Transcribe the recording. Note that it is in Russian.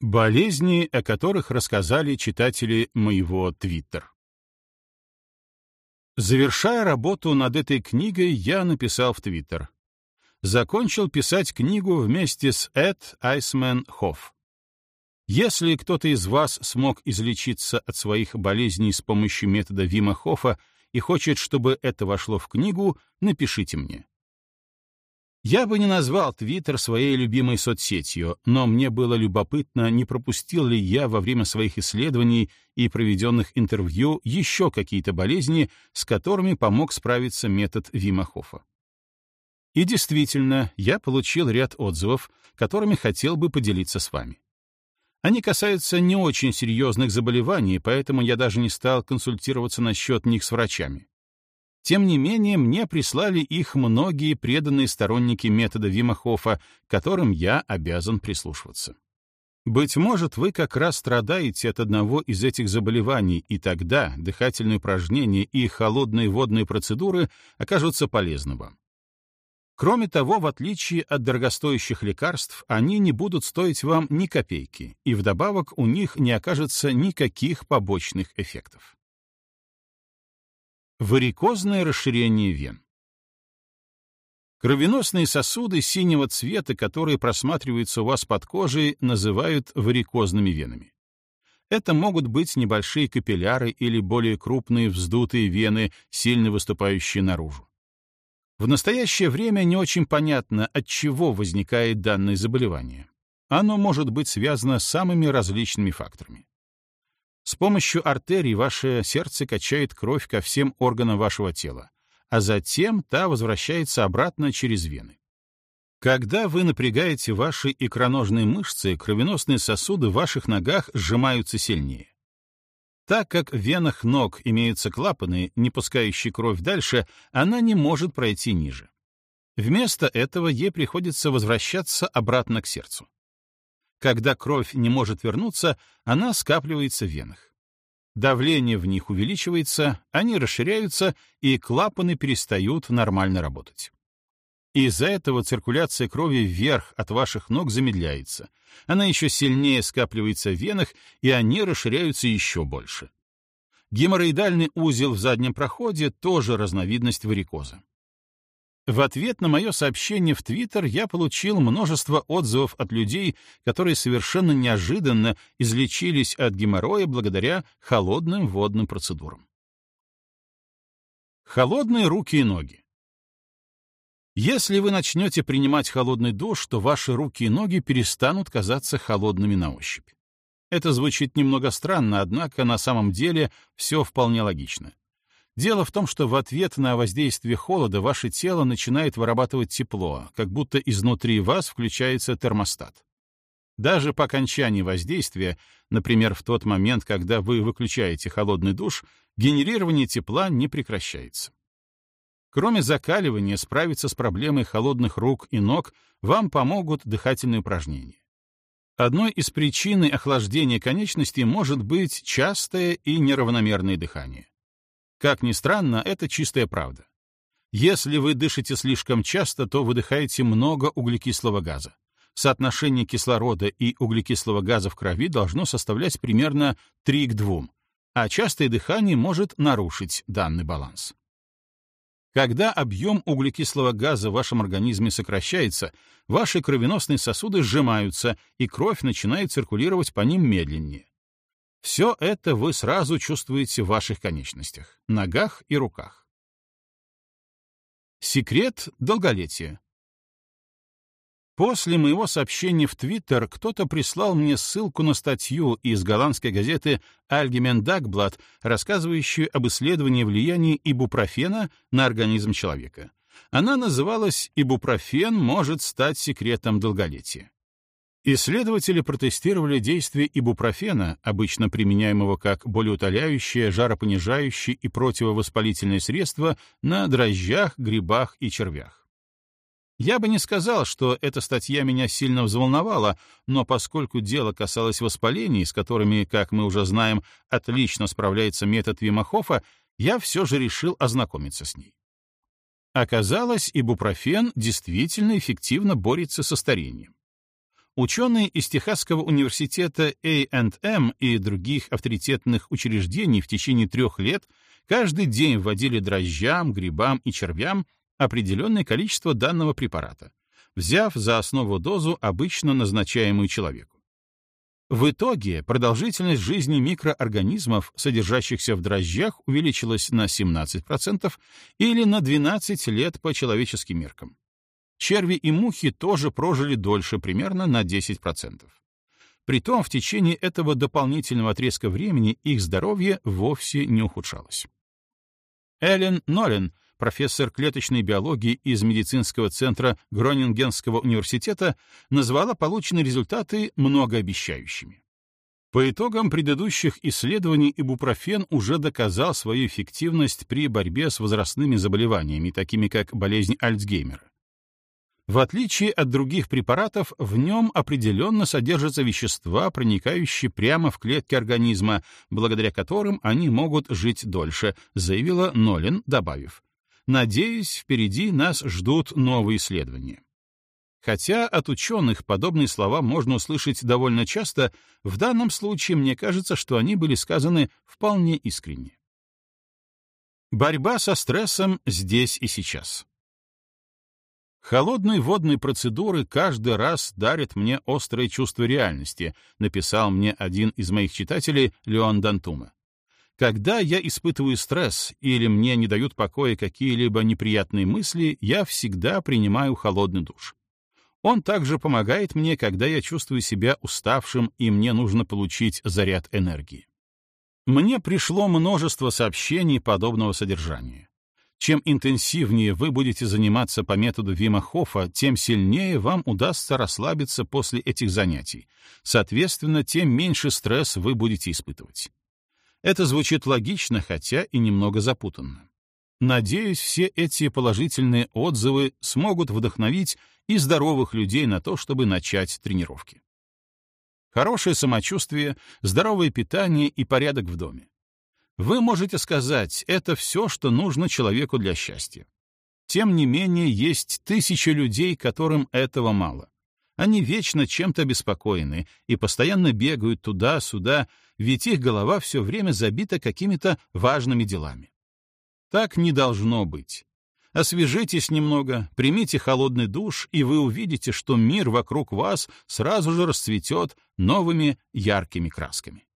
Болезни, о которых рассказали читатели моего Твиттер. Завершая работу над этой книгой, я написал в Твиттер. Закончил писать книгу вместе с Эд Айсмен Хофф. Если кто-то из вас смог излечиться от своих болезней с помощью метода Вима Хоффа и хочет, чтобы это вошло в книгу, напишите мне. Я бы не назвал Твиттер своей любимой соцсетью, но мне было любопытно, не пропустил ли я во время своих исследований и проведенных интервью еще какие-то болезни, с которыми помог справиться метод Вима Хоффа. И действительно, я получил ряд отзывов, которыми хотел бы поделиться с вами. Они касаются не очень серьезных заболеваний, поэтому я даже не стал консультироваться насчет них с врачами. Тем не менее, мне прислали их многие преданные сторонники метода Вимахофа, которым я обязан прислушиваться. Быть может, вы как раз страдаете от одного из этих заболеваний, и тогда дыхательные упражнения и холодные водные процедуры окажутся полезны вам. Кроме того, в отличие от дорогостоящих лекарств, они не будут стоить вам ни копейки, и вдобавок у них не окажется никаких побочных эффектов. Варикозное расширение вен. Кровеносные сосуды синего цвета, которые просматриваются у вас под кожей, называют варикозными венами. Это могут быть небольшие капилляры или более крупные вздутые вены, сильно выступающие наружу. В настоящее время не очень понятно, от чего возникает данное заболевание. Оно может быть связано с самыми различными факторами. С помощью артерий ваше сердце качает кровь ко всем органам вашего тела, а затем та возвращается обратно через вены. Когда вы напрягаете ваши икроножные мышцы, кровеносные сосуды в ваших ногах сжимаются сильнее. Так как в венах ног имеются клапаны, не пускающие кровь дальше, она не может пройти ниже. Вместо этого ей приходится возвращаться обратно к сердцу. Когда кровь не может вернуться, она скапливается в венах. Давление в них увеличивается, они расширяются, и клапаны перестают нормально работать. Из-за этого циркуляция крови вверх от ваших ног замедляется. Она еще сильнее скапливается в венах, и они расширяются еще больше. Геморроидальный узел в заднем проходе — тоже разновидность варикоза. В ответ на мое сообщение в Твиттер я получил множество отзывов от людей, которые совершенно неожиданно излечились от геморроя благодаря холодным водным процедурам. Холодные руки и ноги. Если вы начнете принимать холодный душ, то ваши руки и ноги перестанут казаться холодными на ощупь. Это звучит немного странно, однако на самом деле все вполне логично. Дело в том, что в ответ на воздействие холода ваше тело начинает вырабатывать тепло, как будто изнутри вас включается термостат. Даже по окончании воздействия, например, в тот момент, когда вы выключаете холодный душ, генерирование тепла не прекращается. Кроме закаливания, справиться с проблемой холодных рук и ног вам помогут дыхательные упражнения. Одной из причин охлаждения конечностей может быть частое и неравномерное дыхание. Как ни странно, это чистая правда. Если вы дышите слишком часто, то выдыхаете много углекислого газа. Соотношение кислорода и углекислого газа в крови должно составлять примерно 3 к 2, а частое дыхание может нарушить данный баланс. Когда объем углекислого газа в вашем организме сокращается, ваши кровеносные сосуды сжимаются, и кровь начинает циркулировать по ним медленнее. Все это вы сразу чувствуете в ваших конечностях, ногах и руках. Секрет долголетия. После моего сообщения в Твиттер кто-то прислал мне ссылку на статью из голландской газеты «Альгемен Дагблат», рассказывающую об исследовании влияния ибупрофена на организм человека. Она называлась «Ибупрофен может стать секретом долголетия». Исследователи протестировали действие ибупрофена, обычно применяемого как болеутоляющее, жаропонижающее и противовоспалительное средство, на дрожжах, грибах и червях. Я бы не сказал, что эта статья меня сильно взволновала, но поскольку дело касалось воспалений, с которыми, как мы уже знаем, отлично справляется метод Вимахофа, я все же решил ознакомиться с ней. Оказалось, ибупрофен действительно эффективно борется со старением. Ученые из Техасского университета A&M и других авторитетных учреждений в течение трех лет каждый день вводили дрожжам, грибам и червям определенное количество данного препарата, взяв за основу дозу, обычно назначаемую человеку. В итоге продолжительность жизни микроорганизмов, содержащихся в дрожжах, увеличилась на 17% или на 12 лет по человеческим меркам. Черви и мухи тоже прожили дольше, примерно на 10%. Притом в течение этого дополнительного отрезка времени их здоровье вовсе не ухудшалось. Эллен Нолен, профессор клеточной биологии из медицинского центра Гронингенского университета, назвала полученные результаты многообещающими. По итогам предыдущих исследований ибупрофен уже доказал свою эффективность при борьбе с возрастными заболеваниями, такими как болезнь Альцгеймера. В отличие от других препаратов, в нем определенно содержатся вещества, проникающие прямо в клетки организма, благодаря которым они могут жить дольше, заявила Нолин, добавив. Надеюсь, впереди нас ждут новые исследования. Хотя от ученых подобные слова можно услышать довольно часто, в данном случае мне кажется, что они были сказаны вполне искренне. Борьба со стрессом здесь и сейчас. Холодные водные процедуры каждый раз дарят мне острое чувство реальности, написал мне один из моих читателей Леон Дантума. Когда я испытываю стресс или мне не дают покоя какие-либо неприятные мысли, я всегда принимаю холодный душ. Он также помогает мне, когда я чувствую себя уставшим и мне нужно получить заряд энергии. Мне пришло множество сообщений подобного содержания. Чем интенсивнее вы будете заниматься по методу Вима Хофа, тем сильнее вам удастся расслабиться после этих занятий. Соответственно, тем меньше стресс вы будете испытывать. Это звучит логично, хотя и немного запутанно. Надеюсь, все эти положительные отзывы смогут вдохновить и здоровых людей на то, чтобы начать тренировки. Хорошее самочувствие, здоровое питание и порядок в доме. Вы можете сказать, это все, что нужно человеку для счастья. Тем не менее, есть тысячи людей, которым этого мало. Они вечно чем-то беспокоены и постоянно бегают туда-сюда, ведь их голова все время забита какими-то важными делами. Так не должно быть. Освежитесь немного, примите холодный душ, и вы увидите, что мир вокруг вас сразу же расцветет новыми яркими красками.